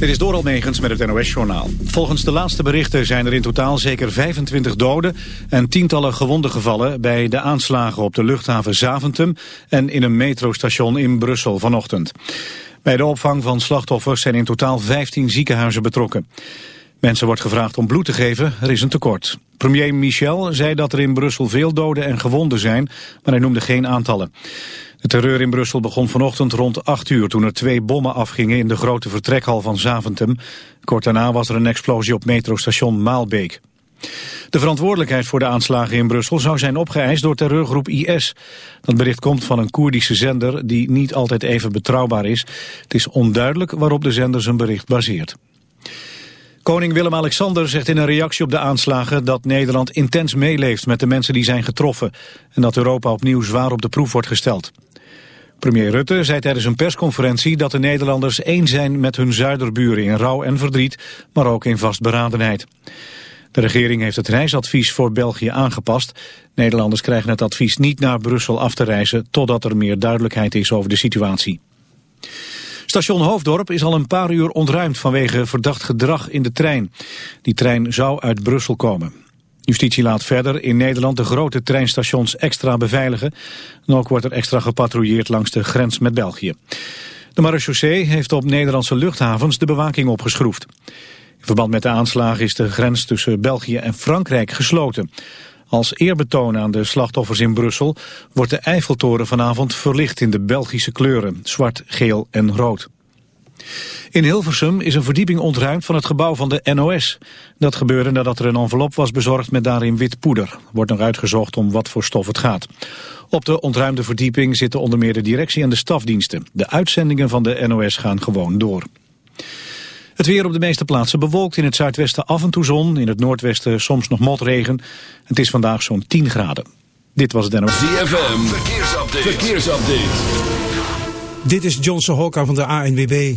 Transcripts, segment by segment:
Dit is Doral Megens met het NOS-journaal. Volgens de laatste berichten zijn er in totaal zeker 25 doden... en tientallen gewonden gevallen bij de aanslagen op de luchthaven Zaventem... en in een metrostation in Brussel vanochtend. Bij de opvang van slachtoffers zijn in totaal 15 ziekenhuizen betrokken. Mensen wordt gevraagd om bloed te geven, er is een tekort. Premier Michel zei dat er in Brussel veel doden en gewonden zijn... maar hij noemde geen aantallen. De terreur in Brussel begon vanochtend rond 8 uur toen er twee bommen afgingen in de grote vertrekhal van Zaventem. Kort daarna was er een explosie op metrostation Maalbeek. De verantwoordelijkheid voor de aanslagen in Brussel zou zijn opgeëist door terreurgroep IS. Dat bericht komt van een Koerdische zender die niet altijd even betrouwbaar is. Het is onduidelijk waarop de zender zijn bericht baseert. Koning Willem-Alexander zegt in een reactie op de aanslagen dat Nederland intens meeleeft met de mensen die zijn getroffen en dat Europa opnieuw zwaar op de proef wordt gesteld. Premier Rutte zei tijdens een persconferentie dat de Nederlanders één zijn met hun zuiderburen in rouw en verdriet, maar ook in vastberadenheid. De regering heeft het reisadvies voor België aangepast. Nederlanders krijgen het advies niet naar Brussel af te reizen totdat er meer duidelijkheid is over de situatie. Station Hoofddorp is al een paar uur ontruimd vanwege verdacht gedrag in de trein. Die trein zou uit Brussel komen. Justitie laat verder in Nederland de grote treinstations extra beveiligen. En ook wordt er extra gepatrouilleerd langs de grens met België. De marechaussee heeft op Nederlandse luchthavens de bewaking opgeschroefd. In verband met de aanslagen is de grens tussen België en Frankrijk gesloten. Als eerbetoon aan de slachtoffers in Brussel wordt de Eiffeltoren vanavond verlicht in de Belgische kleuren, zwart, geel en rood. In Hilversum is een verdieping ontruimd van het gebouw van de NOS. Dat gebeurde nadat er een envelop was bezorgd met daarin wit poeder. Wordt nog uitgezocht om wat voor stof het gaat. Op de ontruimde verdieping zitten onder meer de directie en de stafdiensten. De uitzendingen van de NOS gaan gewoon door. Het weer op de meeste plaatsen bewolkt. In het zuidwesten af en toe zon. In het noordwesten soms nog motregen. Het is vandaag zo'n 10 graden. Dit was het NOS. ZFM. Verkeersupdate. Verkeersupdate. Dit is Johnson Hokka van de ANWB.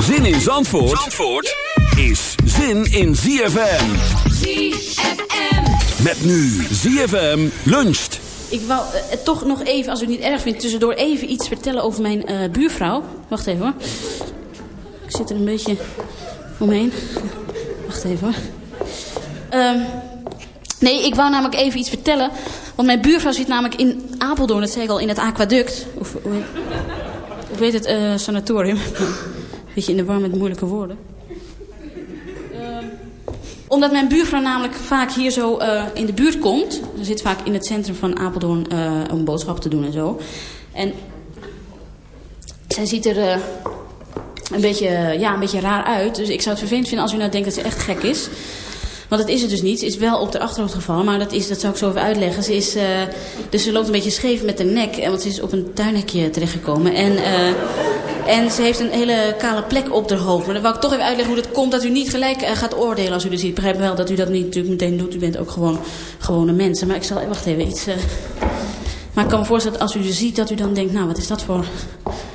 Zin in Zandvoort, Zandvoort is zin in ZFM. ZFM. Met nu ZFM luncht. Ik wou eh, toch nog even, als u het niet erg vindt, tussendoor even iets vertellen over mijn eh, buurvrouw. Wacht even hoor. Ik zit er een beetje omheen. Wacht even hoor. Ehm, nee, ik wou namelijk even iets vertellen. Want mijn buurvrouw zit namelijk in Apeldoorn, dat zei ik al, in het aquaduct. Of hoe heet, hoe heet het? eh, sanatorium. Beetje in de war met moeilijke woorden. Ehm, omdat mijn buurvrouw namelijk vaak hier zo eh, in de buurt komt. Ze zit vaak in het centrum van Apeldoorn eh, om boodschappen te doen en zo. En zij ziet er... eh, een beetje, ja, een beetje raar uit. Dus ik zou het vervelend vinden als u nou denkt dat ze echt gek is. Want dat is het dus niet. Ze is wel op de achterhoofd gevallen, maar dat, is, dat zou ik zo even uitleggen. Ze is, uh, dus ze loopt een beetje scheef met de nek, eh, want ze is op een tuinhekje terechtgekomen. En, uh, en ze heeft een hele kale plek op haar hoofd. Maar dan wil ik toch even uitleggen hoe dat komt, dat u niet gelijk gaat oordelen als u er ziet. Ik begrijp wel dat u dat niet natuurlijk meteen doet. U bent ook gewoon gewone mensen. Maar ik zal, wacht even, iets... maar ik kan me voorstellen dat als u er ziet, dat u dan denkt, nou, wat is dat voor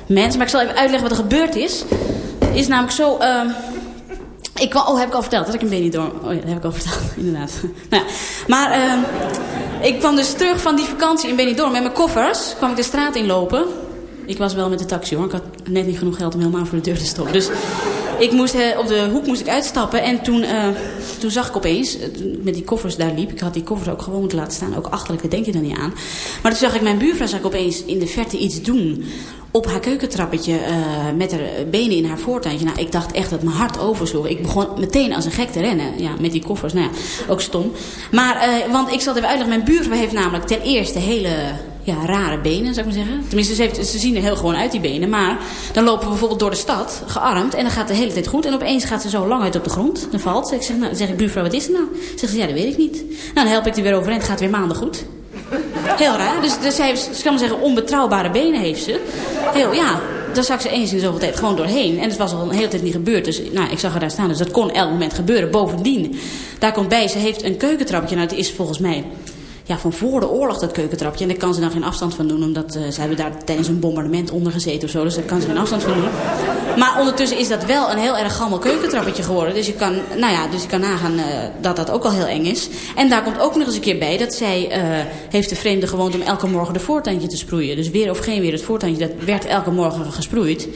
mens? Maar ik zal even uitleggen wat er gebeurd is. Het is namelijk zo... Ik kwam, oh, heb ik al verteld dat ik een Benidorm... Oh ja, dat heb ik al verteld, inderdaad. nou maar uh, ik kwam dus terug van die vakantie in Benidorm met mijn koffers. kwam ik de straat inlopen. Ik was wel met de taxi hoor. Ik had net niet genoeg geld om helemaal voor de deur te stoppen. Dus ik moest, uh, op de hoek moest ik uitstappen. En toen, uh, toen zag ik opeens, met die koffers daar liep. Ik had die koffers ook gewoon moeten laten staan. Ook achterlijk, daar denk je dan niet aan. Maar toen zag ik mijn buurvrouw zag ik opeens in de verte iets doen op haar keukentrappetje uh, met haar benen in haar voortuintje. Nou, ik dacht echt dat mijn hart oversloeg. Ik begon meteen als een gek te rennen. Ja, met die koffers. Nou ja, ook stom. Maar, uh, want ik zal het even uitleggen. Mijn buurvrouw heeft namelijk ten eerste hele ja, rare benen, zou ik maar zeggen. Tenminste, ze, zien er heel gewoon uit, die benen. Maar dan lopen we bijvoorbeeld door de stad, gearmd. En dan gaat de hele tijd goed. En opeens gaat ze zo lang uit op de grond. Dan valt ze. Ik zeg, nou, zeg ik, buurvrouw, wat is er nou? Zegt ze, ja, dat weet ik niet. Nou, dan help ik die weer overeind. Gaat weer maanden goed. Heel raar. Dus, dus kan maar zeggen, onbetrouwbare benen heeft ze. Heel, ja, daar zag ze eens in zoveel tijd gewoon doorheen. En het was al een hele tijd niet gebeurd. Dus nou, ik zag haar daar staan. Dus dat kon elk moment gebeuren. Bovendien, daar komt bij, ze heeft een keukentrappetje. Nou, het is volgens mij ja, van voor de oorlog dat keukentrapje. En daar kan ze dan geen afstand van doen. Omdat uh, ze hebben daar tijdens een bombardement onder gezeten of zo. Dus daar kan ze geen afstand van doen. Maar ondertussen is dat wel een heel erg gammel keukentrappetje geworden. Dus je kan, nou ja, dus je kan nagaan uh, dat dat ook al heel eng is. En daar komt ook nog eens een keer bij dat zij uh, heeft de vreemde gewoond om elke morgen de voortuintje te sproeien. Dus weer of geen weer, het voortuintje dat werd elke morgen gesproeid.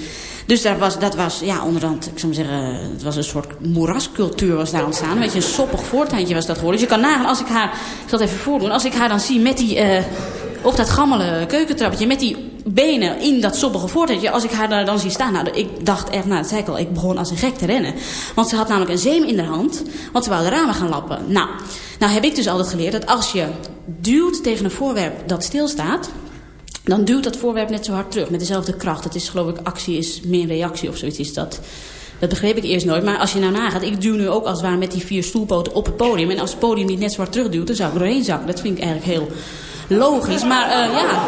Dus daar was, dat was, ja, onderhand, ik zou zeggen, het was een soort moerascultuur was daar ontstaan. Een beetje een soppig voortuintje was dat geworden. Dus je kan nagaan, als ik haar, ik zal het even voordoen, als ik haar dan zie met die, uh, op dat gammele keukentrappetje, met die benen in dat soppige voortuintje, als ik haar daar dan zie staan, nou, ik dacht echt, nou, dat zei ik al, ik begon als een gek te rennen. Want ze had namelijk een zeem in haar hand, want ze wou de ramen gaan lappen. Nou, nou heb ik dus altijd geleerd dat als je duwt tegen een voorwerp dat stilstaat, dan duwt dat voorwerp net zo hard terug met dezelfde kracht. Het is geloof ik actie is meer reactie of zoiets is dat. Dat begreep ik eerst nooit. Maar als je nou nagaat, ik duw nu ook als het ware met die vier stoelpoten op het podium. En als het podium niet net zo hard terugduwt, dan zou ik doorheen zakken. Dat vind ik eigenlijk heel logisch. Maar uh, ja.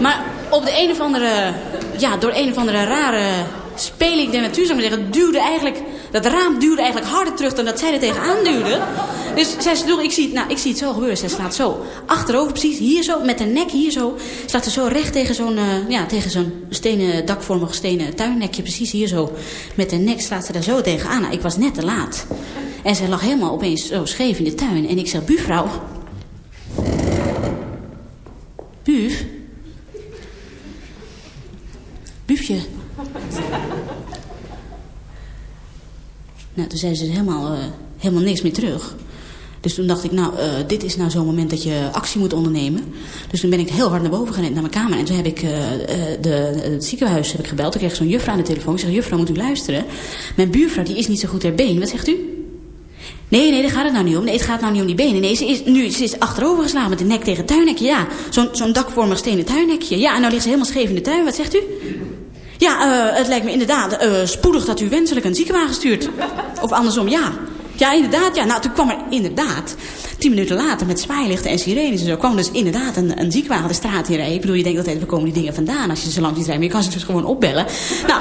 Maar op de een of andere, ja, door een of andere rare speling der natuur, zou ik maar zeggen, duwde eigenlijk, dat raam duwde eigenlijk harder terug dan dat zij er tegenaan duwde. Dus zij sloeg, ik zie, nou, ik zie het zo gebeuren. Zij slaat zo achterover, precies hier zo, met de nek hier zo. Slaat ze zo recht tegen zo'n uh, ja, tegen zo'n stenen, dakvormig stenen tuinnekje. Precies hier zo. Met de nek slaat ze daar zo tegenaan. Nou, ik was net te laat. En zij lag helemaal opeens zo scheef in de tuin. En ik zeg, buurvrouw. Buuf. Buufje. Nou, toen zei ze helemaal, uh, helemaal niks meer terug. Dus toen dacht ik, nou, uh, dit is nou zo'n moment dat je actie moet ondernemen. Dus toen ben ik heel hard naar boven gerend naar mijn kamer. En toen heb ik uh, de, het ziekenhuis heb ik gebeld. Toen kreeg ik zo'n juffrouw aan de telefoon. Ik zeg, juffrouw, moet u luisteren? Mijn buurvrouw, die is niet zo goed ter been. Wat zegt u? Nee, nee, daar gaat het nou niet om. Nee, het gaat nou niet om die benen. Nee, ze is, nu, ze is achterover geslagen met de nek tegen het tuinnekje. Ja, zo'n zo'n dakvormig stenen tuinnekje. Ja, en nou ligt ze helemaal scheef in de tuin. Wat zegt u? Ja, uh, het lijkt me inderdaad uh, spoedig dat u wenselijk een ziekenwagen stuurt. Of andersom, ja. Ja, inderdaad. Ja. Nou, toen kwam er inderdaad, tien minuten later met zwaailichten en sirenes en zo, kwam dus inderdaad een, een ziekenwagen de straat in. Ik bedoel, je denkt altijd, we komen die dingen vandaan als je ze lang ziet rijden. Maar je kan ze dus gewoon opbellen. Nou,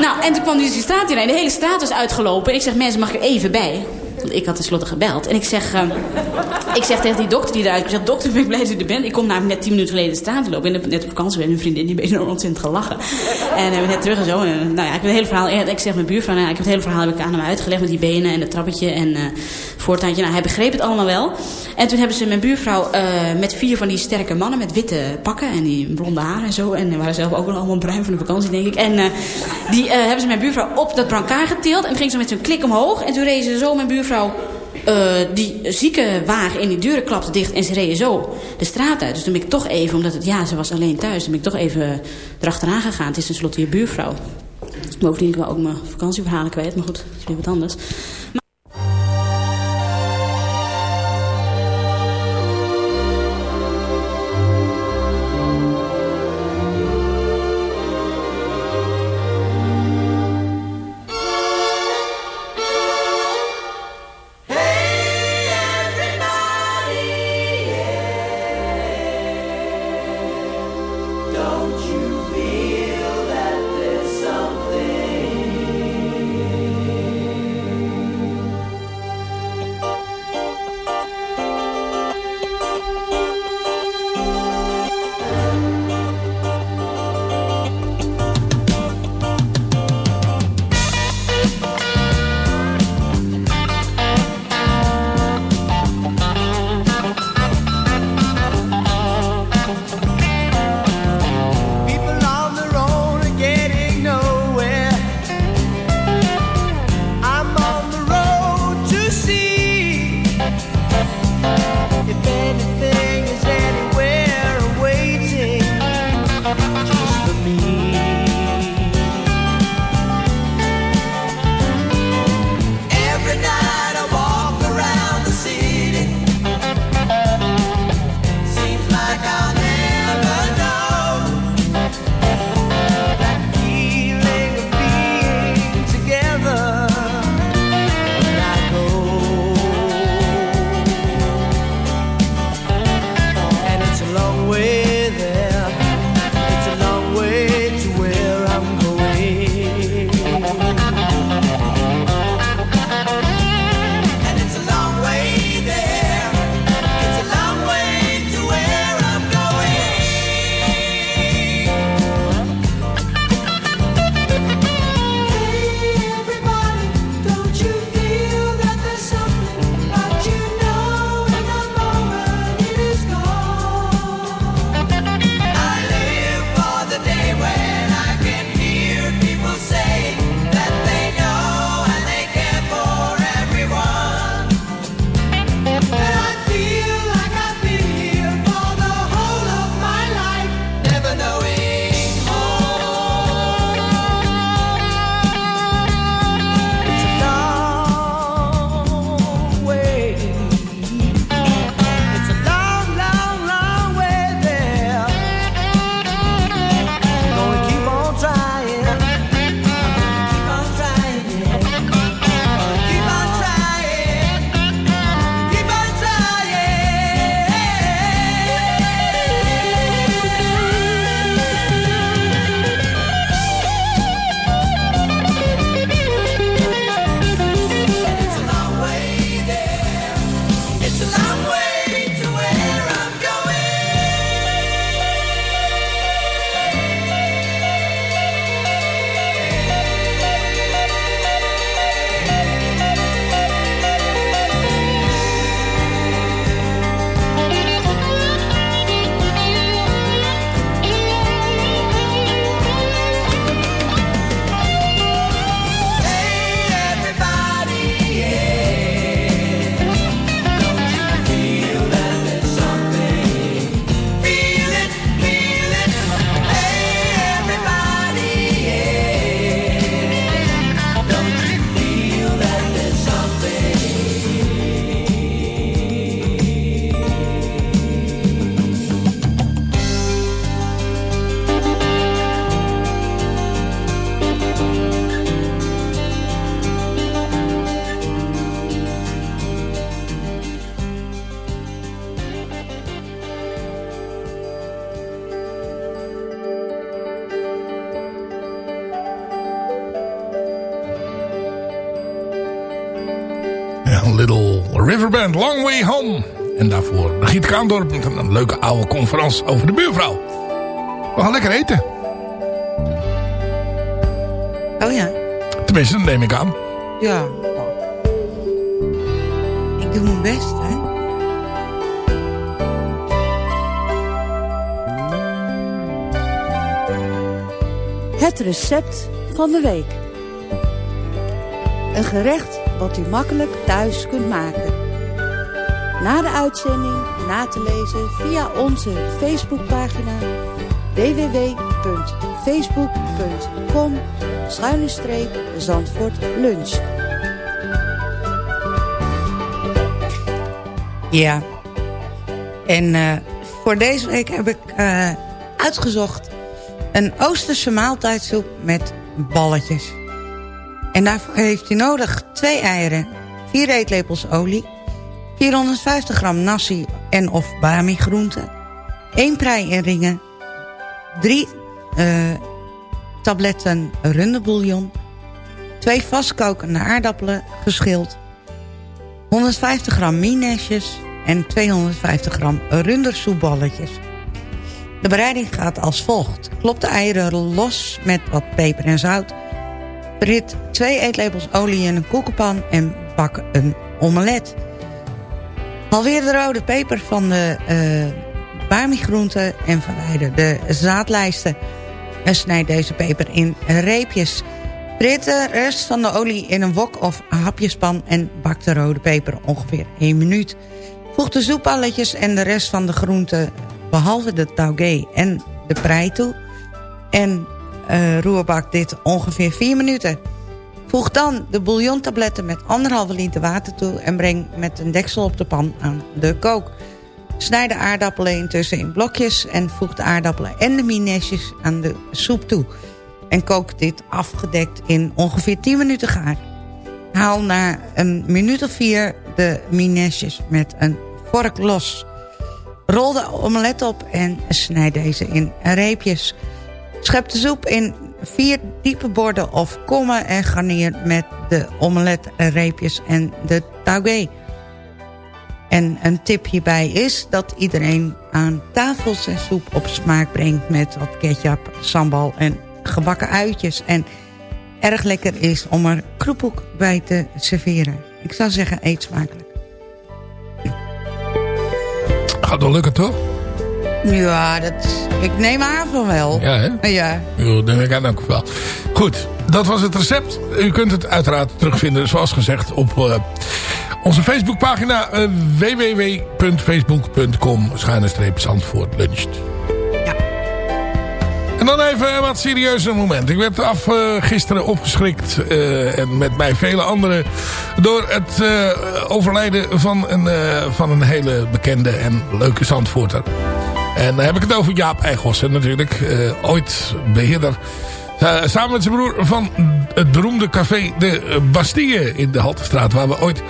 nou en toen kwam die straat in rijden. De hele straat was uitgelopen. En ik zeg, mensen, mag ik er even bij? Ik had tenslotte gebeld. En ik zeg, uh, ik zeg tegen die dokter die eruit ik zeg, dokter, ben ik blij dat u er bent. Ik kom namelijk net tien minuten geleden de straat lopen. Ben net op vakantie met mijn vriendin. Die ben enorm ontzettend gelachen. En hebben net terug en zo. En, nou ja, ik heb het hele verhaal, ik zeg mijn buurvrouw, nou, ik heb het hele verhaal heb ik aan hem uitgelegd met die benen en het trappetje en uh, voortuintje. Nou, hij begreep het allemaal wel. En toen hebben ze mijn buurvrouw uh, met vier van die sterke mannen met witte pakken en die blonde haren en zo. En waren zelf ook nog allemaal bruin van de vakantie, denk ik. En uh, die uh, hebben ze mijn buurvrouw op dat brancard getild. En ging ze met zo'n klik omhoog. En toen rezen ze zo mijn buurvrouw uh, die zieke wagen in die deuren klapte dicht en ze reden zo de straat uit. Dus toen ben ik toch even, omdat het ja, ze was alleen thuis, toen ben ik toch even erachteraan gegaan. Het is tenslotte je buurvrouw. Bovendien ik wel ook mijn vakantieverhalen kwijt, maar goed, dat is weer wat anders. Long Way Home. En daarvoor Giet Kaandorp met een leuke oude conferentie over de buurvrouw. We gaan lekker eten. Oh ja. Tenminste, dat neem ik aan. Ja. Ik doe mijn best, hè. Het recept van de week. Een gerecht wat u makkelijk thuis kunt maken. Na de uitzending na te lezen via onze Facebookpagina www.facebook.com Zandvoort Lunch. Ja. En eh, voor deze week heb ik eh, uitgezocht een Oosterse maaltijdsoep met balletjes. En daarvoor heeft u nodig twee eieren, vier eetlepels olie, 450 gram nasi en of bami groenten, één prei in ringen, drie uh, tabletten runderbouillon, twee vastkokende aardappelen geschild, 150 gram minesjes en 250 gram rundersoepballetjes. De bereiding gaat als volgt. Klop de eieren los met wat peper en zout. Brit twee eetlepels olie in een koekenpan en bak een omelet. Halveer de rode peper van de uh, bami-groenten en verwijder de zaadlijsten. En snijd deze peper in reepjes. Brit de rest van de olie in een wok of hapjespan en bak de rode peper ongeveer 1 minuut. Voeg de soepballetjes en de rest van de groenten behalve de taugé en de prei toe. En uh, roerbak dit ongeveer 4 minuten. Voeg dan de bouillontabletten met anderhalve liter water toe... en breng met een deksel op de pan aan de kook. Snijd de aardappelen intussen in blokjes... en voeg de aardappelen en de minesjes aan de soep toe. En kook dit afgedekt in ongeveer 10 minuten gaar. Haal na een minuut of vier de minesjes met een vork los... Rol de omelet op en snijd deze in reepjes. Schep de soep in vier diepe borden of kommen en garneer met de omeletreepjes en de taugé. En een tip hierbij is dat iedereen aan tafel zijn soep op smaak brengt... met wat ketchup, sambal en gebakken uitjes. En erg lekker is om er kroephoek bij te serveren. Ik zou zeggen, eet smakelijk. Gaat wel lukken, toch? Ja, dat, ik neem aan van wel. Ja, hè? Ja. Ja, denk ik aan ook wel. Goed, dat was het recept. U kunt het uiteraard terugvinden, zoals gezegd, op uh, onze Facebookpagina uh, www.facebook.com Zandvoort luncht. En dan even een wat serieuzer moment. Ik werd af uh, gisteren opgeschrikt en met mij vele anderen door het overlijden van een, van een hele bekende en leuke Zandvoorter. En dan heb ik het over Jaap Eichhossen natuurlijk. ooit beheerder samen met zijn broer van het beroemde café De Bastille in de Haltestraat. Waar we ooit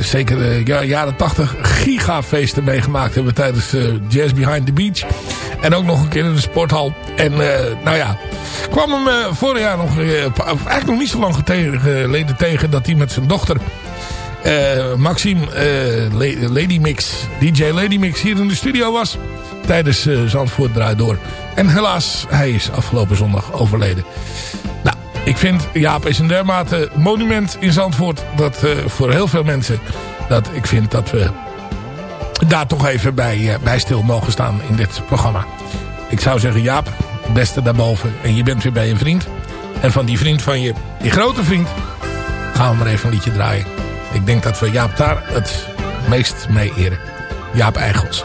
zeker de jaren 80 gigafeesten meegemaakt hebben tijdens Jazz Behind the Beach. En ook nog een keer in de sporthal. En uh, nou ja, kwam hem uh, vorig jaar nog, uh, eigenlijk nog niet zo lang geleden tegen... dat hij met zijn dochter Maxime Lady Mix, DJ Lady Mix hier in de studio was. Tijdens Zandvoort Draai Door. En helaas, hij is afgelopen zondag overleden. Nou, ik vind Jaap is een dermate monument in Zandvoort... dat voor heel veel mensen... dat ik vind dat we daar toch even bij, bij stil mogen staan in dit programma. Ik zou zeggen, Jaap, beste daarboven. En je bent weer bij een vriend. En van die vriend van je, die grote vriend, gaan we maar even een liedje draaien. Ik denk dat we Jaap daar het meest mee eren. Jaap Eigels.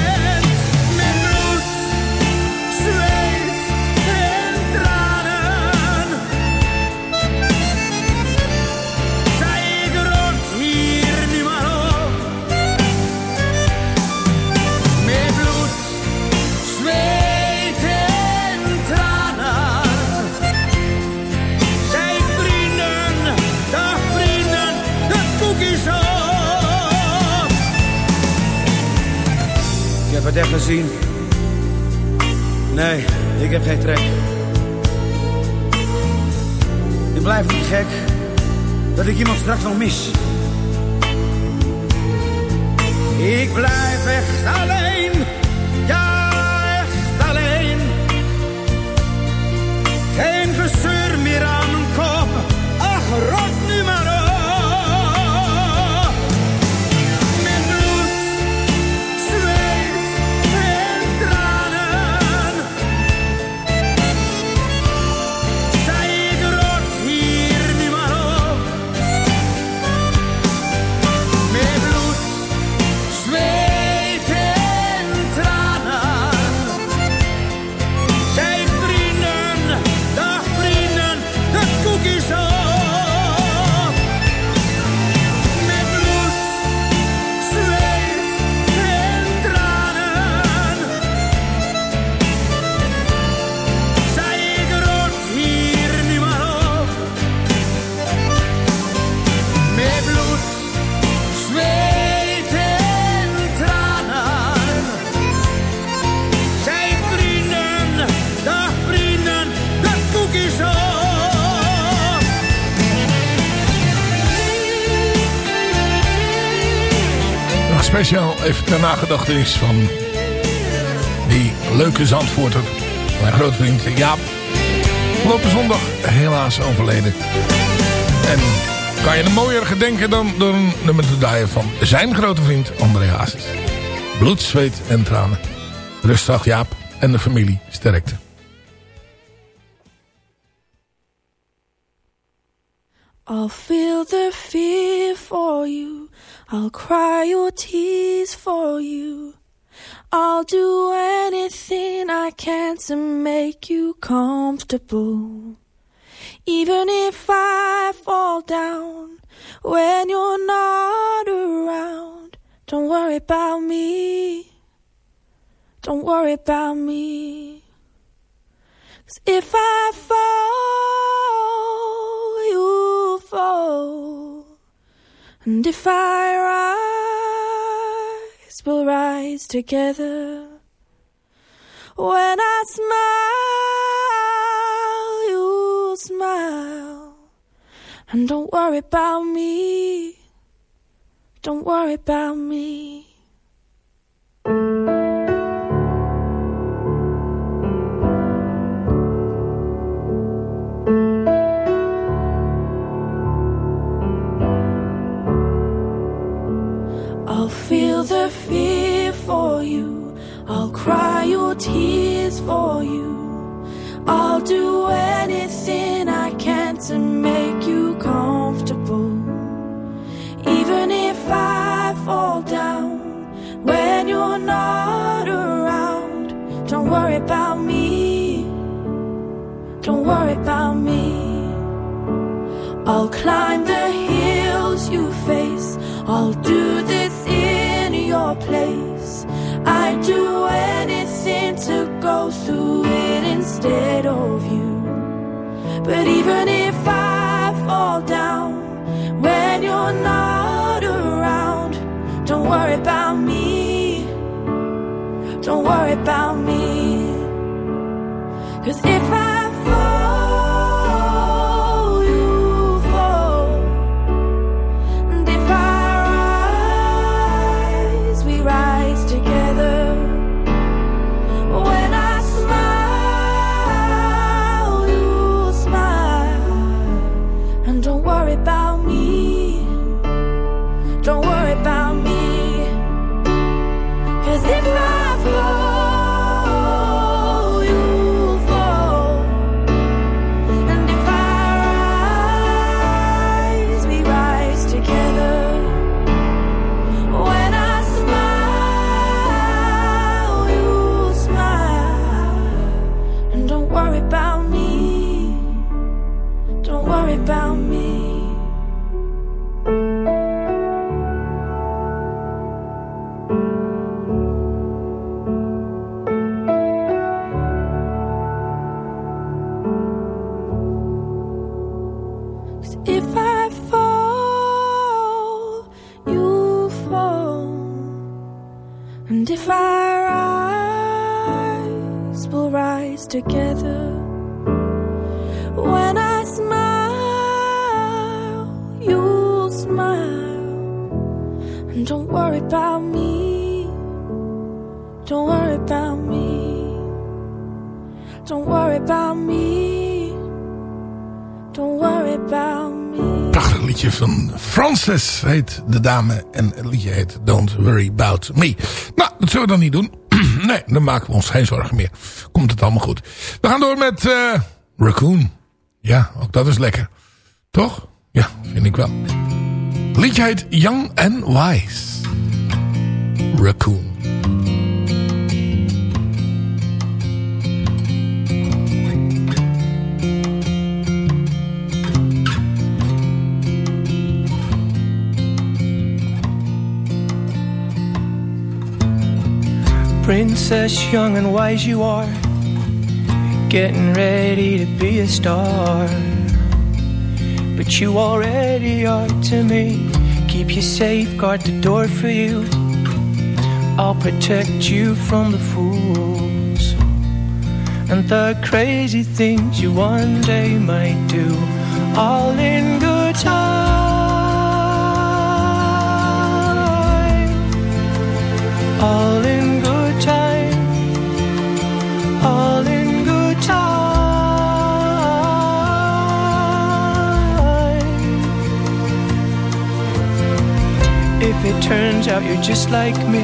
Het echt gezien. Nee, ik heb geen trek. Ik blijf niet gek dat ik iemand straks nog mis. Ik blijf echt alleen, ja echt alleen. Geen gezeur meer aan speciaal even ter nagedachtenis van die leuke Zandvoorter. Mijn grote vriend Jaap. Afgelopen zondag helaas overleden. En kan je hem mooier gedenken dan door een nummer te draaien van zijn grote vriend André Hazes. Bloed, zweet en tranen. Rustig Jaap en de familie sterkte. I'll feel the fear for you. I'll cry your tears for you. I'll do anything I can to make you comfortable. Even if I fall down when you're not around, don't worry about me. Don't worry about me. 'Cause if I fall, you fall. And if I rise, we'll rise together. When I smile, you'll smile. And don't worry about me. Don't worry about me. Tears for you. I'll do anything I can to make you comfortable. Even if I fall down when you're not around, don't worry about me. Don't worry about me. I'll climb the hills you face. I'll do this in your place. I'd do anything to go through it instead of you. But even if I fall down when you're not around, don't worry about me. Don't worry about me. Cause if I Frances heet de dame. En het liedje heet Don't Worry About Me. Nou, dat zullen we dan niet doen. nee, dan maken we ons geen zorgen meer. Komt het allemaal goed. We gaan door met eh, Raccoon. Ja, ook dat is lekker. Toch? Ja, vind ik wel. Het liedje heet Young and Wise. Raccoon. Princess, young and wise you are, getting ready to be a star. But you already are to me. Keep you safe, guard the door for you. I'll protect you from the fools and the crazy things you one day might do. All in good time. All in If it turns out you're just like me,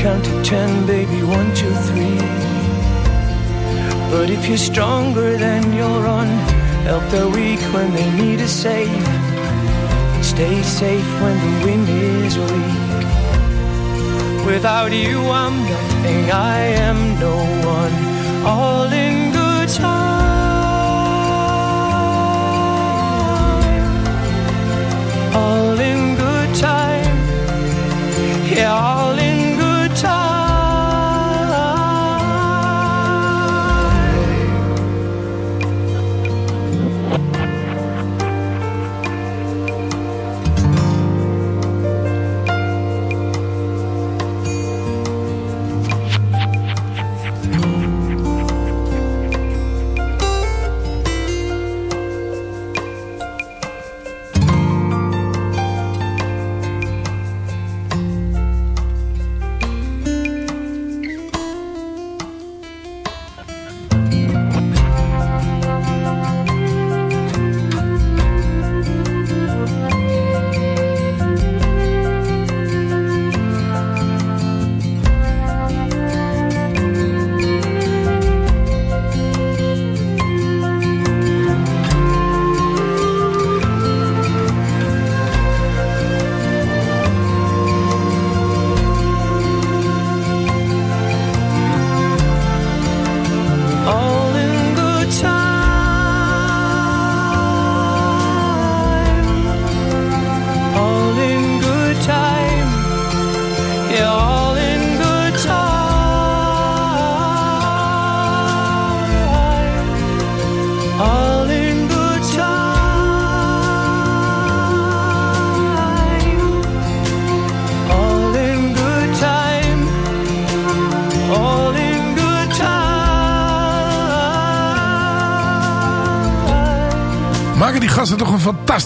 count to ten, baby, one, two, three. But if you're stronger, then you'll run. Help the weak when they need a save. Stay safe when the wind is weak. Without you, I'm nothing. I am no one. All in good time. All in. Yeah,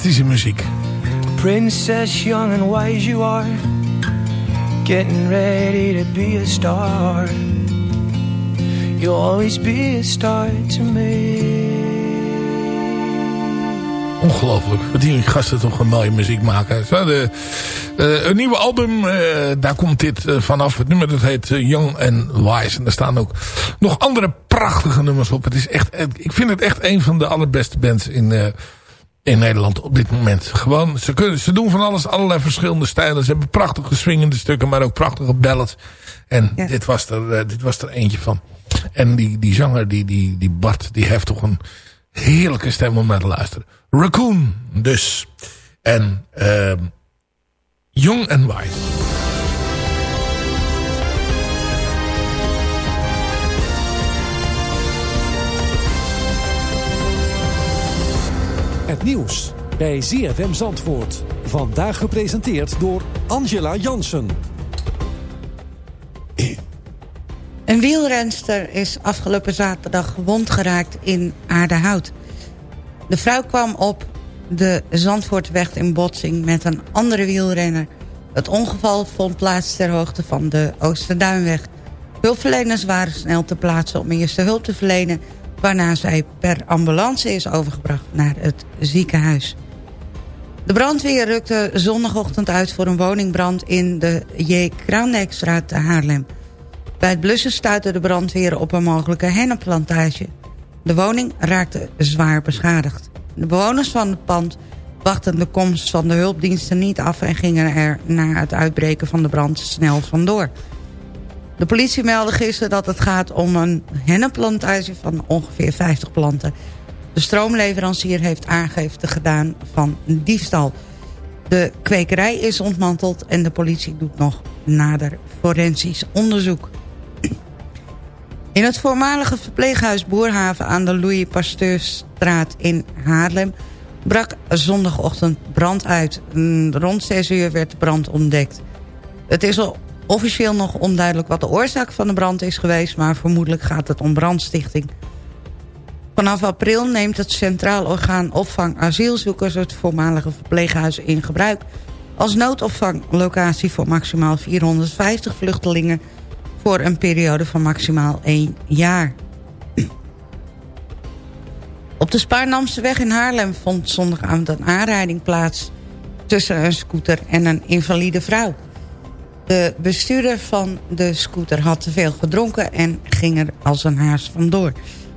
fantastische muziek. Princess, young and wise you are, getting ready to be a star. You'll always be a star to me. Ongelooflijk. Wat die gasten toch een mooie muziek maken. Zo, de, eh, een nieuwe album, eh, daar komt dit eh, vanaf. Het nummer dat heet Young and Wise. En er staan ook nog andere prachtige nummers op. Het is echt, ik vind het echt een van de allerbeste bands in, in Nederland op dit moment. Gewoon, ze, kunnen, ze doen van alles, allerlei verschillende stijlen. Ze hebben prachtige swingende stukken, maar ook prachtige ballads. En dit, was er, eh, dit was er eentje van. En die, die zanger, die, die, die Bart, die heeft toch een heerlijke stem om naar te luisteren. Raccoon dus. En ehm Young and Wise. Het nieuws bij ZFM Zandvoort. Vandaag gepresenteerd door Angela Jansen. Een wielrenster is afgelopen zaterdag gewond geraakt in Aardehout. De vrouw kwam op de Zandvoortweg in botsing met een andere wielrenner. Het ongeval vond plaats ter hoogte van de Oosterduinweg. Hulpverleners waren snel te plaatsen om eerste hulp te verlenen... waarna zij per ambulance is overgebracht naar het ziekenhuis. De brandweer rukte zondagochtend uit voor een woningbrand... in de J. Kruijnijkstraat te Haarlem. Bij het blussen stuitte de brandweer op een mogelijke hennepplantage. De woning raakte zwaar beschadigd. De bewoners van het pand wachten de komst van de hulpdiensten niet af... en gingen er na het uitbreken van de brand snel vandoor. De politie meldde gisteren dat het gaat om een hennepplantage van ongeveer 50 planten. De stroomleverancier heeft aangifte gedaan van diefstal. De kwekerij is ontmanteld en de politie doet nog nader forensisch onderzoek. In het voormalige verpleeghuis Boerhaven aan de Louis Pasteurstraat in Haarlem... brak zondagochtend brand uit. Rond 6 uur werd de brand ontdekt. Het is al officieel nog onduidelijk wat de oorzaak van de brand is geweest... maar vermoedelijk gaat het om brandstichting. Vanaf april neemt het Centraal Orgaan Opvang Asielzoekers... het voormalige verpleeghuis in gebruik... als noodopvanglocatie voor maximaal 450 vluchtelingen... voor een periode van maximaal één jaar. Op de Spaarnamseweg in Haarlem vond zondagavond een aanrijding plaats... tussen een scooter en een invalide vrouw. De bestuurder van de scooter had te veel gedronken en ging er als een haas vandoor.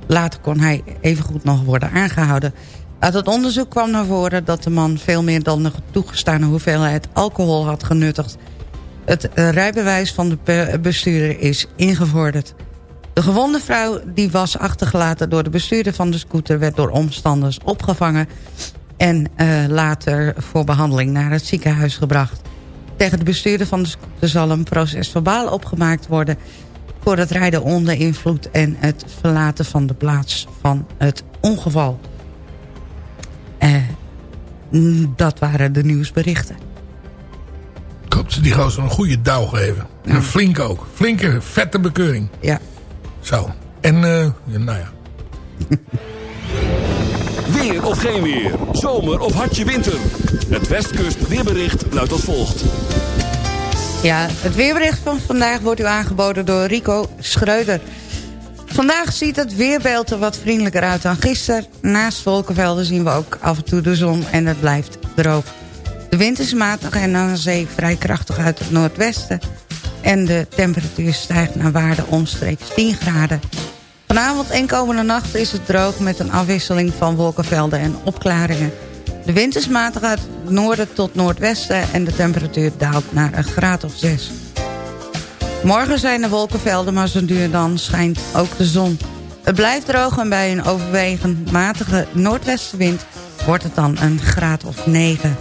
Later kon hij evengoed nog worden aangehouden. Uit het onderzoek kwam naar voren dat de man veel meer dan de toegestane hoeveelheid alcohol had genuttigd. Het rijbewijs van de bestuurder is ingevorderd. De gewonde vrouw die was achtergelaten door de bestuurder van de scooter... werd door omstanders opgevangen en uh, later voor behandeling naar het ziekenhuis gebracht. Tegen de bestuurder van de scooter zal een proces verbaal opgemaakt worden... voor het rijden onder invloed en het verlaten van de plaats van het ongeval. Uh, dat waren de nieuwsberichten. Ik hoop ze die gozer een goede douw geven. Ja. En flink ook. Flinke, vette bekeuring. Ja. Zo. En, uh, nou ja. Weer of geen weer. Zomer of hartje winter. Het Westkust weerbericht luidt als volgt. Ja, het weerbericht van vandaag wordt u aangeboden door Rico Schreuder. Vandaag ziet het weerbeeld er wat vriendelijker uit dan gisteren. Naast wolkenvelden zien we ook af en toe de zon en het blijft droog. De wind is matig en aan de zee vrij krachtig uit het noordwesten. En de temperatuur stijgt naar waarde omstreeks 10 graden. Vanavond en komende nacht is het droog met een afwisseling van wolkenvelden en opklaringen. De wind is matig uit noorden tot noordwesten en de temperatuur daalt naar een graad of 6. Morgen zijn er wolkenvelden, maar zo duur dan schijnt ook de zon. Het blijft droog en bij een overwegend matige noordwestenwind wordt het dan een graad of 9.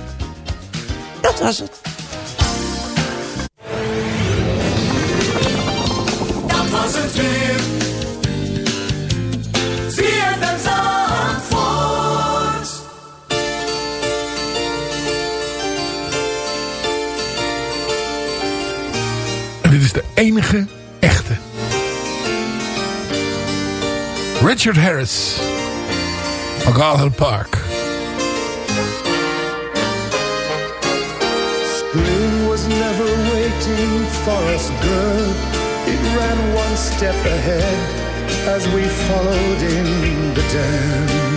Dat was het. Enige echte. Richard Harris. MacArthur Park. Spring was never waiting for us good. It ran one step ahead as we followed in the dance.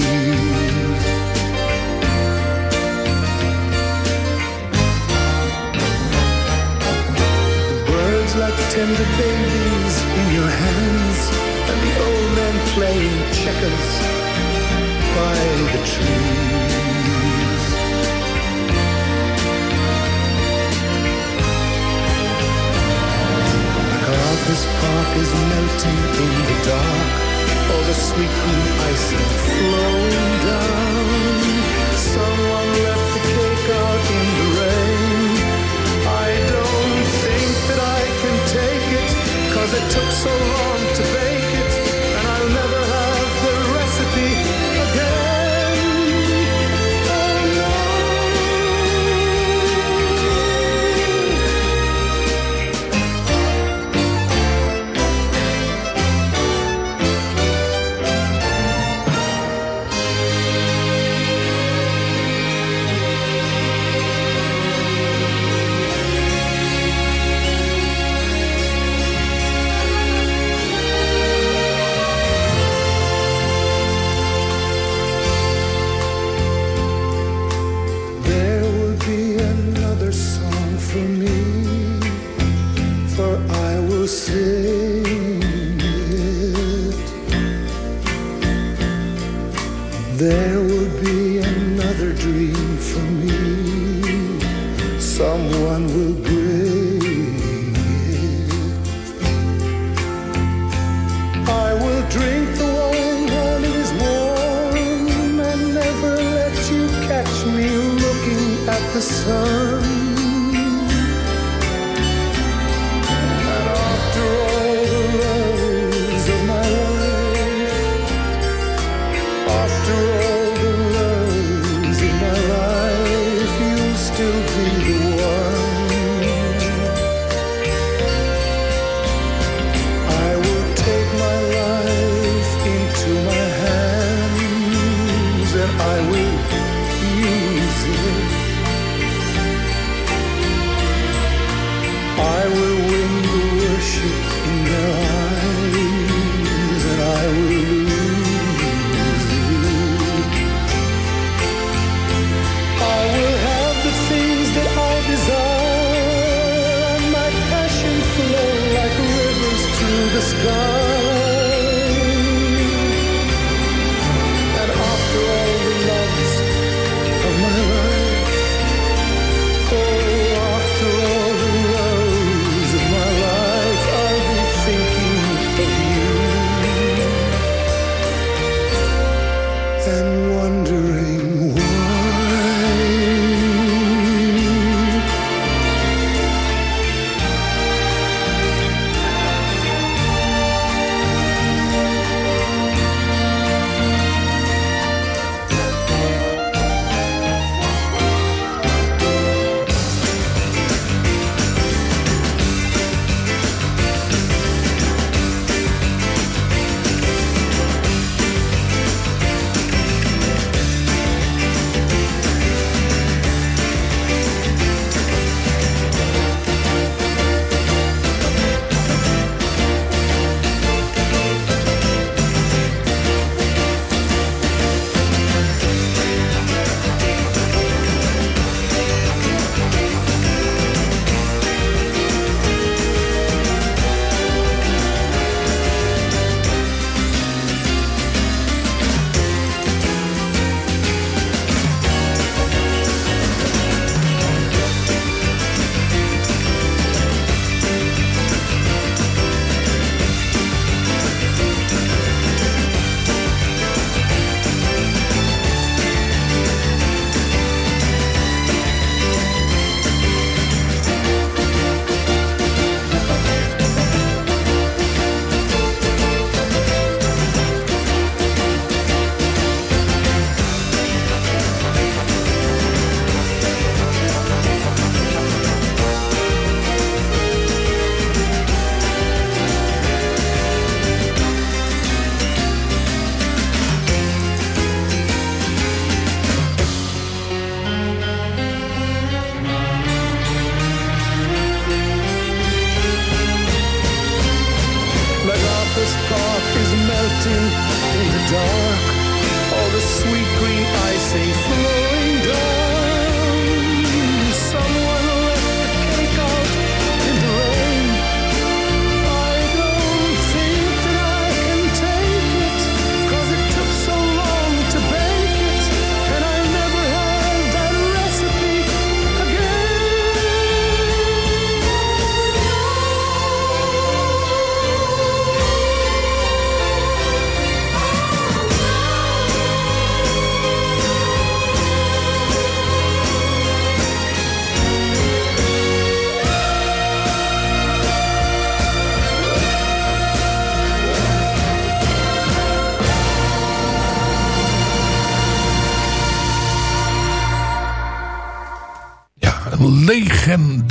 tender babies in your hands and the old man playing checkers by the trees. MacArthur's Park is melting in the dark, all the sweet green ice is flowing down. Someone left the took so long sun.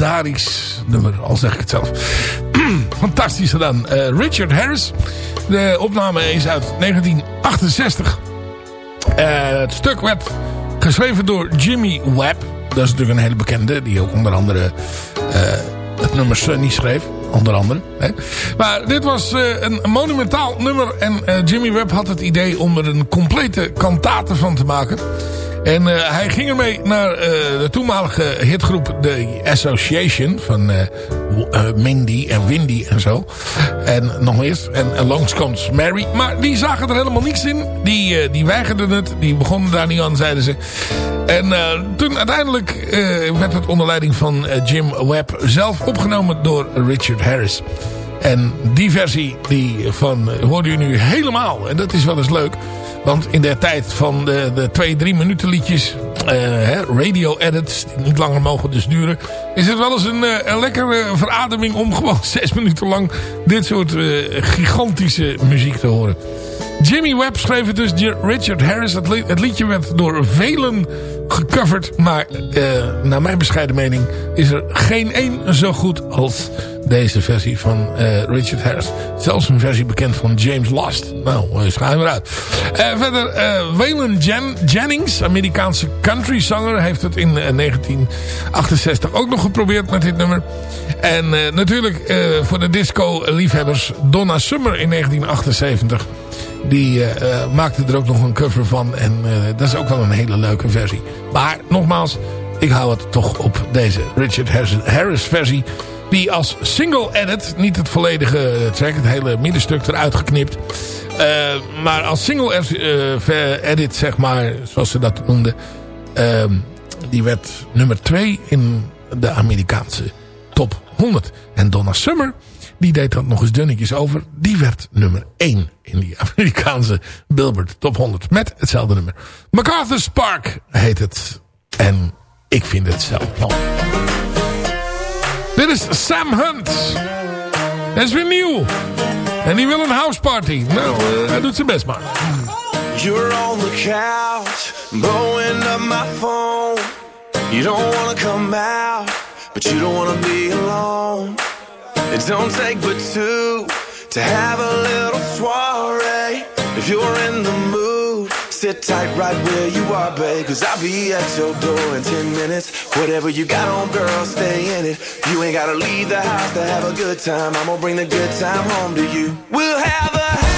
Legendarisch nummer, al zeg ik het zelf. Fantastisch gedaan. Eh, Richard Harris. De opname is uit 1968. Eh, het stuk werd geschreven door Jimmy Webb. Dat is natuurlijk een hele bekende. Die ook onder andere eh, het nummer Sunny schreef. Onder andere. Hè. Maar dit was een monumentaal nummer. En Jimmy Webb had het idee om er een complete kantate van te maken. En uh, hij ging ermee naar de toenmalige hitgroep The Association. Van Mindy en Windy en zo. En nog meer. En Along Comes Mary. Maar die zagen er helemaal niks in. Die, die weigerden het. Die begonnen daar niet aan, zeiden ze. En toen uiteindelijk werd het onder leiding van Jim Webb zelf opgenomen door Richard Harris. En die versie die van hoorde u nu helemaal. En dat is wel eens leuk. Want in de tijd van de, de twee, drie minuten liedjes, uh, radio edits, die niet langer mogen dus duren, is het wel eens een, een lekkere verademing om gewoon zes minuten lang dit soort uh, gigantische muziek te horen. Jimmy Webb schreef het dus, Richard Harris. Het, li het liedje werd door velen gecoverd. Maar naar mijn bescheiden mening is er geen één zo goed als deze versie van uh, Richard Harris. Zelfs een versie bekend van James Last. Nou, uh, schuim eruit. verder, Waylon Jen Jennings, Amerikaanse country zanger, heeft het in 1968 ook nog geprobeerd met dit nummer. En natuurlijk voor de disco-liefhebbers Donna Summer in 1978 die uh, maakte er ook nog een cover van. En uh, dat is ook wel een hele leuke versie. Maar nogmaals, ik hou het toch op deze Richard Harris versie. Die als single edit, niet het volledige track, het hele middenstuk eruit geknipt. Uh, maar als single edit, zeg maar, zoals ze dat noemden. Ehm, die werd nummer 2 in de Amerikaanse top 100. En Donna Summer die deed dat nog eens dunnetjes over. Die werd nummer 1 in die Amerikaanse Billboard Top 100. Met hetzelfde nummer. MacArthur's Park heet het. En ik vind het zelf. Dit is Sam Hunt. Dat is weer nieuw. En die wil een house party. Nou, uh, hij doet zijn best maar. You're on the couch, blowing up my phone. You don't wanna come out, but you don't wanna be alone. It don't take but two to have a little soiree. If you're in the mood, sit tight right where you are, babe. Cause I'll be at your door in 10 minutes. Whatever you got on, girl, stay in it. You ain't gotta leave the house to have a good time. I'm gonna bring the good time home to you. We'll have a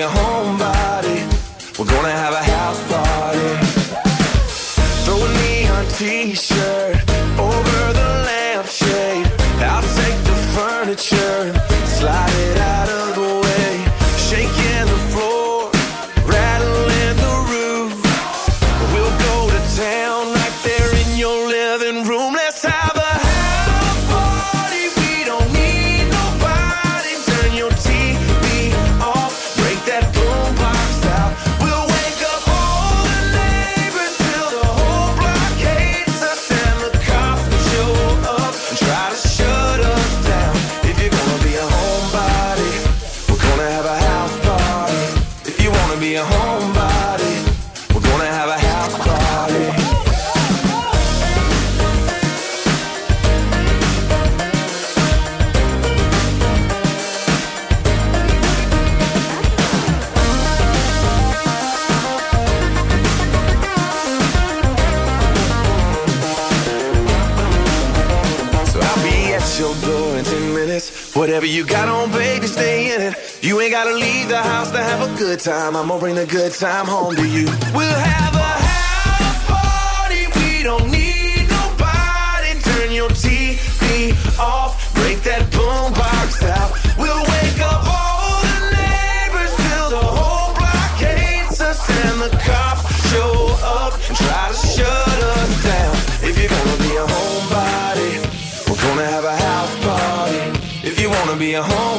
a homebody, we're gonna have a house party. Throw a neon t-shirt over the lampshade. I'll take the furniture slide it out of time. I'm gonna bring the good time home to you. We'll have a house party. We don't need nobody. Turn your TV off. Break that boombox out. We'll wake up all the neighbors till the whole block hates us. And the cops show up and try to shut us down. If you're gonna be a homebody, we're gonna have a house party. If you wanna be a homebody,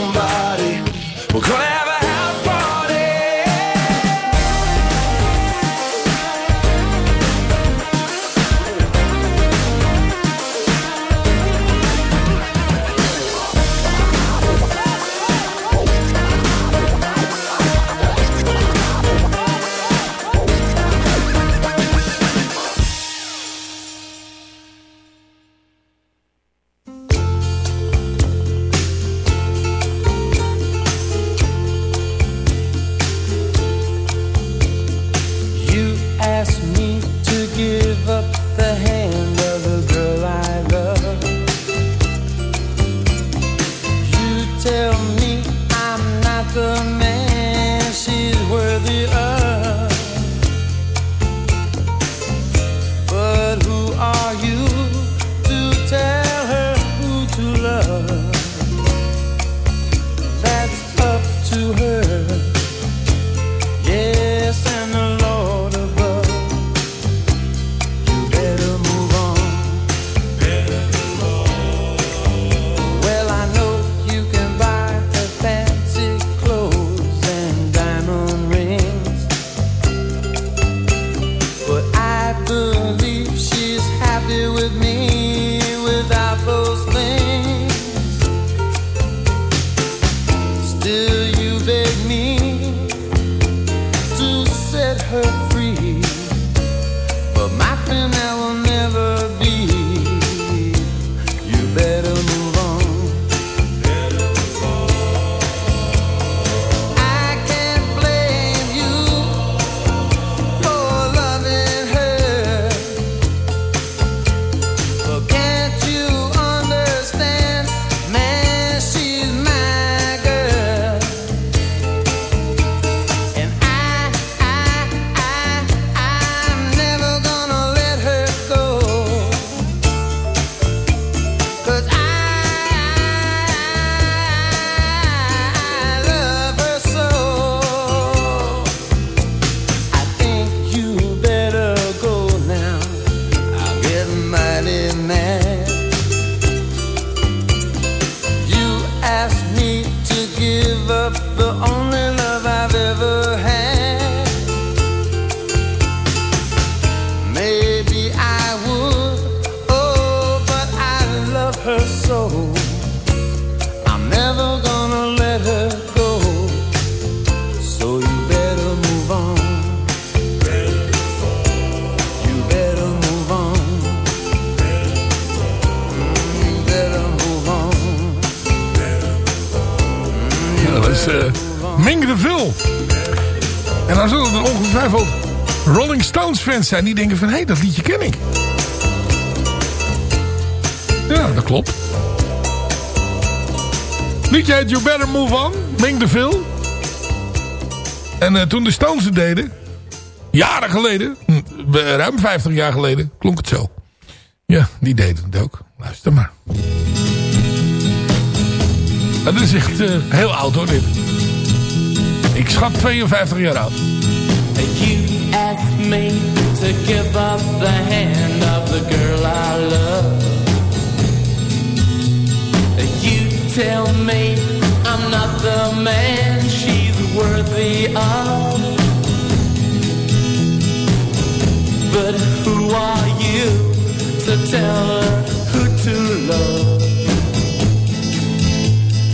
mensen zijn die denken van... hé, hey, dat liedje ken ik. Ja, dat klopt. Liedje heet You Better Move On, Ming de Vil. En eh, toen de Stones het deden, jaren geleden, hm, ruim 50 jaar geleden, klonk het zo. Ja, die deden het ook. Luister maar. Dat is echt eh, heel oud hoor dit. Ik schat 52 jaar oud. me to give up the hand of the girl I love. You tell me I'm not the man she's worthy of. But who are you to tell her who to love?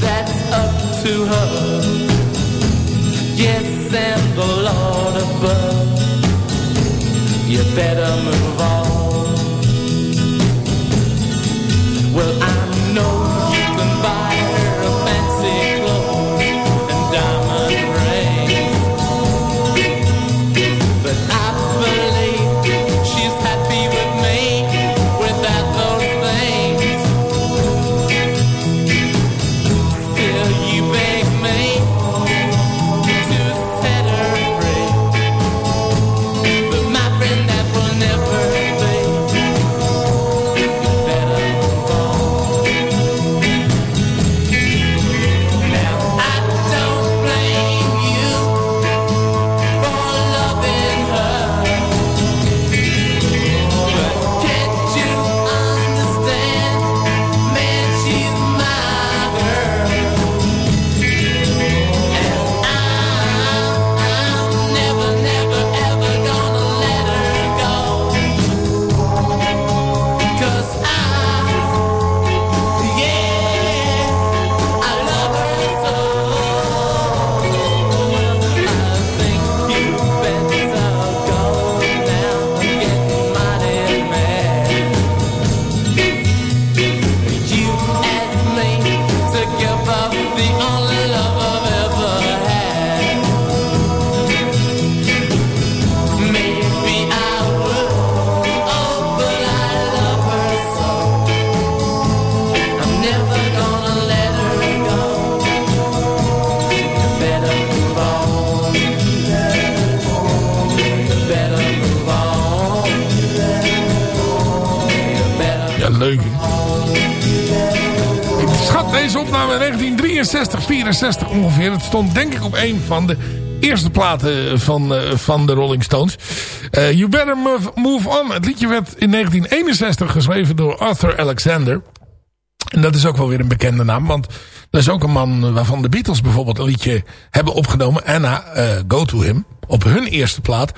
That's up to her. Yes, and the Lord above. You better move on. 1963, 64 ongeveer. Het stond denk ik op een van de eerste platen van, eh, van de Rolling Stones. Eh, you Better move, On. Het liedje werd in 1961 geschreven door Arthur Alexander. En dat is ook wel weer een bekende naam. Want dat is ook een man waarvan de Beatles bijvoorbeeld een liedje hebben opgenomen. Anna, uh, Go To Him. Op hun eerste plaat.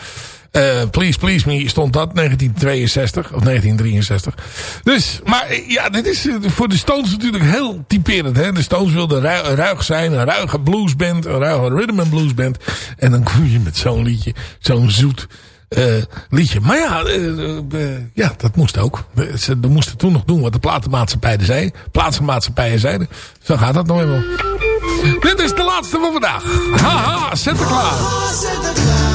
Uh, Please Please Me stond dat 1962 of 1963. Dus, maar ja, dit is voor de Stones natuurlijk heel typerend. Hè? De Stones wilden ru ruig zijn, een ruige bluesband, een ruige rhythm and bluesband. En dan kom je met zo'n liedje, zo'n zoet liedje. Maar ja, ja, dat moest ook. Ze moesten toen nog doen wat de platenmaatschappijen zeiden. Platenmaatschappijen zeiden. Zo gaat dat nog eenmaal. Dit is de laatste van vandaag. Haha, Sinterklaas.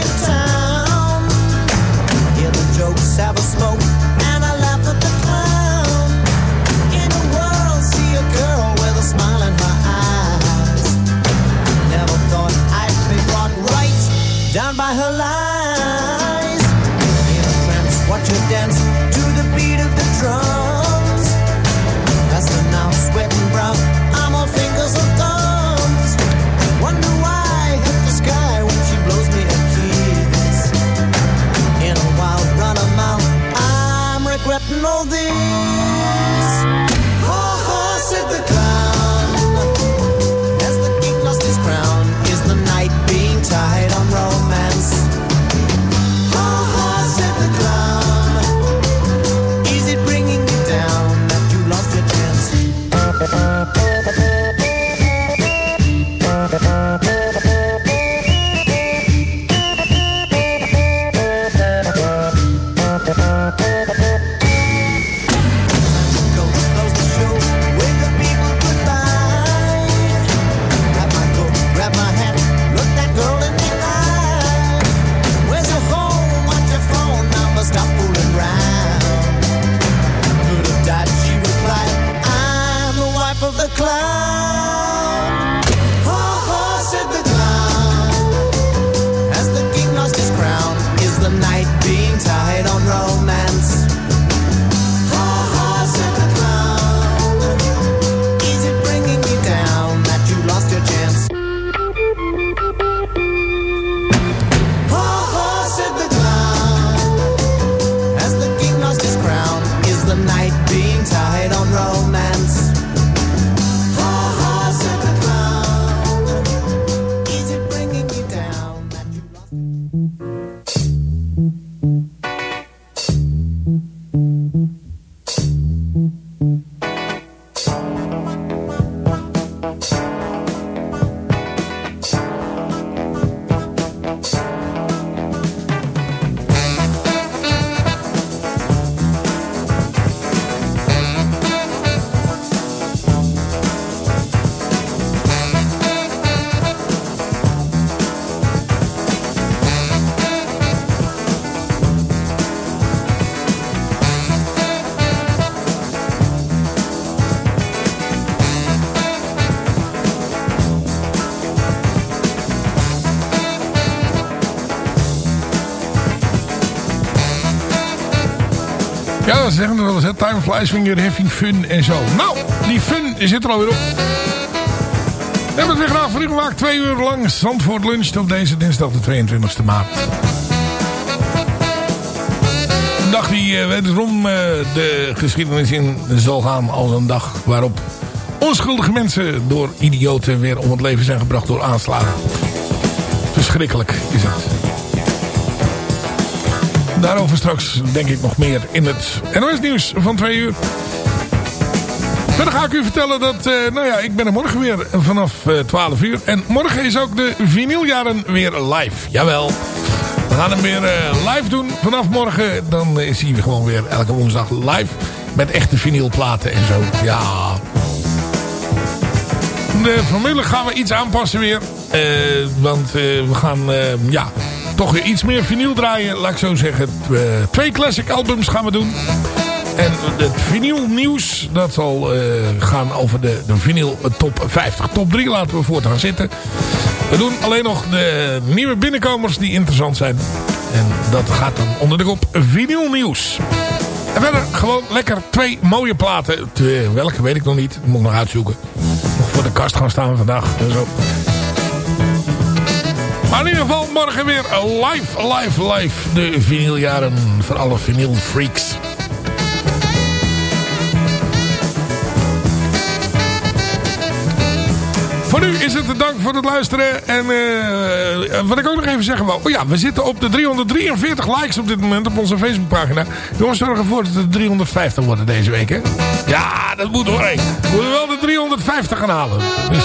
her lies. Ze zeggen er wel eens, hè, time flies when you're having fun en zo. Nou, die fun zit er alweer op. We hebben het weer graag voor u gemaakt. Twee uur lang Zandvoort lunch op deze dinsdag de 22e maart. Een dag die uh, wederom uh, de geschiedenis in zal gaan als een dag waarop onschuldige mensen door idioten weer om het leven zijn gebracht door aanslagen. Verschrikkelijk is het. Daarover straks denk ik nog meer in het NOS nieuws van twee uur. Verder ga ik u vertellen dat, uh, nou ja, ik ben er morgen weer vanaf uh, 12 uur. En morgen is ook de vinyljaren weer live. Jawel. We gaan hem weer uh, live doen vanaf morgen. Dan is hij gewoon weer elke woensdag live. Met echte vinylplaten en zo. Ja. De formule gaan we iets aanpassen weer. want we gaan, ja toch weer iets meer vinyl draaien. Laat ik zo zeggen. twee classic albums gaan we doen. En het vinyl nieuws. Dat zal eh, gaan over de, de vinyl top 50. Top 3 laten we voortaan zitten. We doen alleen nog de nieuwe binnenkomers die interessant zijn. En dat gaat dan onder de kop vinyl nieuws. En verder gewoon lekker twee mooie platen. Te- welke weet ik nog niet. Moet ik nog uitzoeken. Nog voor de kast gaan staan vandaag. Zo. Maar in ieder geval morgen weer live, live, live. De vinyljaren voor alle vinyl freaks. Voor nu is het de dank voor het luisteren. En eh, wat ik ook nog even zeggen wou. Oh ja, we zitten op de 343 likes op dit moment op onze Facebookpagina. Jongens, zorg ervoor dat het 350 worden deze week, hè? Ja, dat moet hoor. We moeten wel de 350 gaan halen. Dus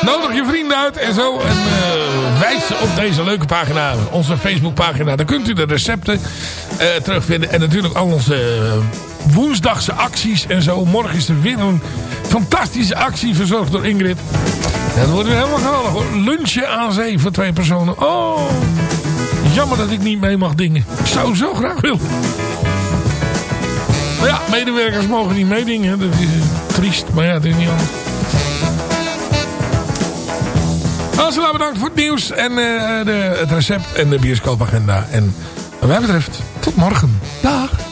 nodig je vrienden uit en zo. En eh, wijs ze op deze leuke pagina, onze Facebookpagina. Daar kunt u de recepten eh, terugvinden. En natuurlijk al onze eh, woensdagse acties en zo. Morgen is er weer een fantastische actie verzorgd door Ingrid. Dat wordt weer helemaal geweldig hoor. Lunchen aan zee voor twee personen. Oh, jammer dat ik niet mee mag dingen. Ik zou zo graag willen. Maar ja, medewerkers mogen niet meedingen. Dat is eh, triest, maar ja, het is niet anders. Angela, bedankt voor het nieuws en eh, de, het recept en de bioscoopagenda. En wat mij betreft, tot morgen. Dag.